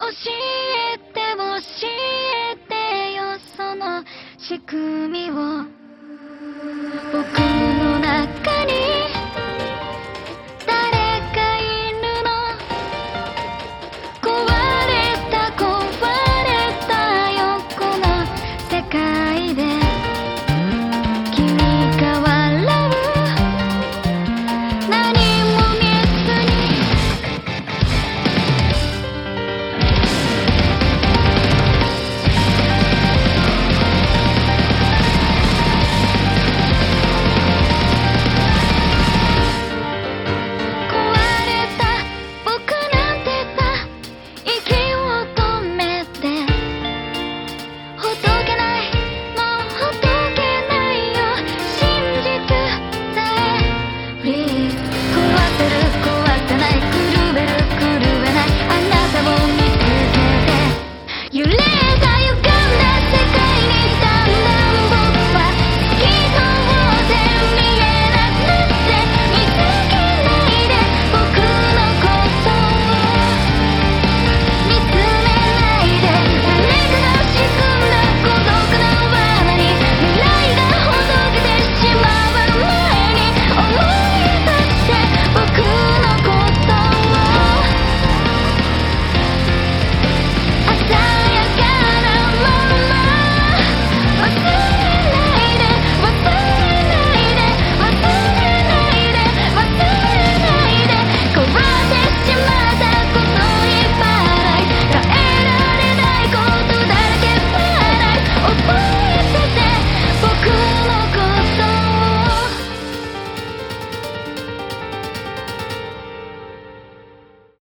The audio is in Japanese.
教えて教えてよその仕組みを。僕の中に誰かいるの。壊れた壊れた横の世界で。